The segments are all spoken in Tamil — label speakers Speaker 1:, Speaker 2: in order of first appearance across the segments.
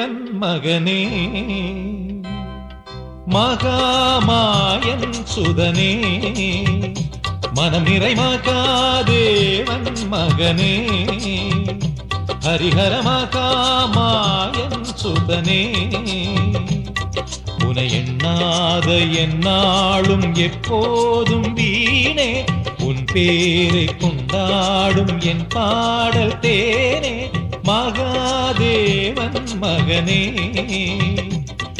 Speaker 1: தேவன் மகனே. மகாமாயன் சுதனே. மனம் நிறை மகாதேவன் மகனே. ஹரிஹர மகாமாயன் சுதனே. உனை எண்ணாத என்னாலும் எப்போதும் வீணே. உன் பேரை கொண்டாடும் என் பாடல் தேனே. மகாதேவன் மகனே.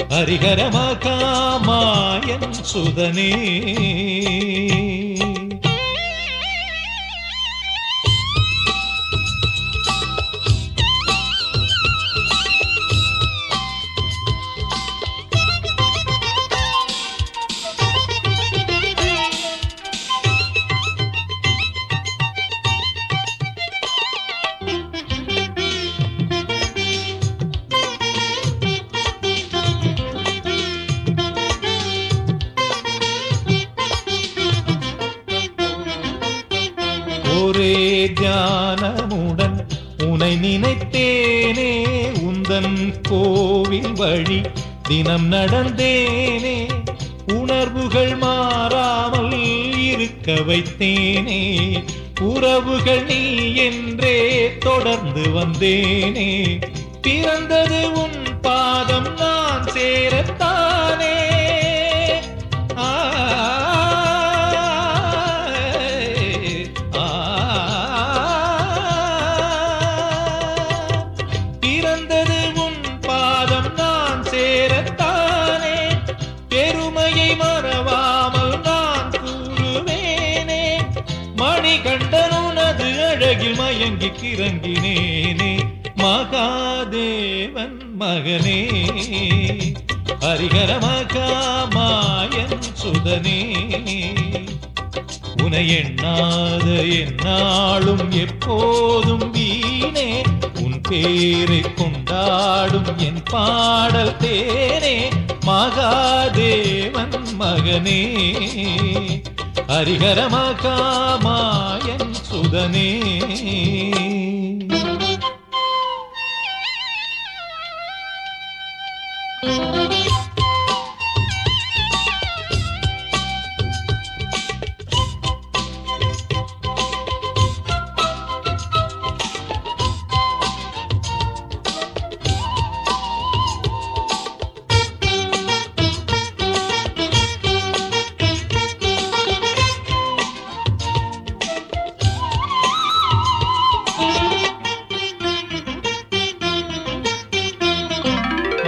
Speaker 1: ஹரிஹர மாயன் சுதனே. ஒரே தியானமுடன் உனை நினைத்தேனே. உந்தன் கோவில் வழி தினம் நடந்தேனே. உணர்வுகள் மாறாமல் இருக்க வைத்தேனே. உறவுகள் நீ என்றே தொடர்ந்து வந்தேனே. பிறந்தது உன் பாதம் நான் சேரத்தான் பிறந்தது உன் பாதம் நான் சேரத்தானே. பெருமையை மறவாமல் நான் கூறுவேனே. மணிகண்டன் அழகில் மயங்கி கிறங்கினேனே. மகாதேவன் மகனே. ஹரிகர மகாமாயன் சுதனே. உனை எண்ணாத என்னாலும் எப்போதும் வீ பேரை கொண்டாடும் என் பாடல் தேனே மகாதேவன் மகனே. ஹரிஹர மகாமாயன் சுதனே.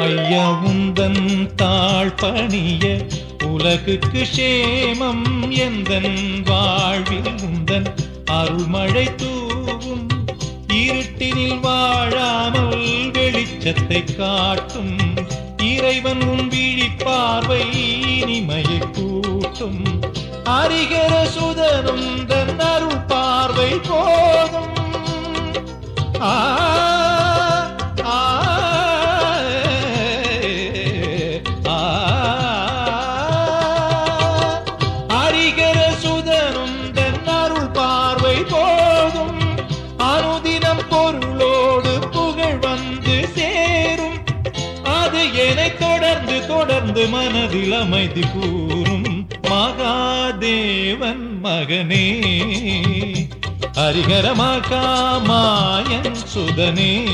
Speaker 1: ஐயா உந்தன் தாழ் பணிய உலகுக்கு சேமம் எந்தன் வாழ்வில் உந்தன் அருள்மழை தூவும் இருட்டினில் வாழாமல் வெளிச்சத்தை காட்டும் இறைவன் உன் விழிப்பார்வை இனிமையை கூட்டும். அரிகர சுதனும் தன் அருள் பார்வை போதும். ஆ தொடர்ந்து மனதில் அமைதி கூறும் மகாதேவன் மகனே. ஹரிஹர சுதனே.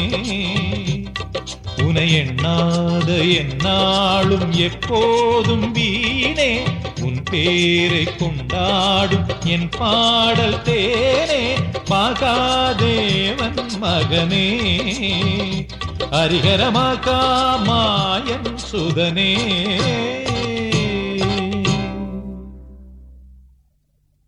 Speaker 1: உனை எண்ணாத என்னாலும் எப்போதும் வீணே. உன் பேரை கொண்டாடும் என் பாடல் தேனே. மகாதேவன் மகனே. ஹரிஹர மகாமாயன் சுதனே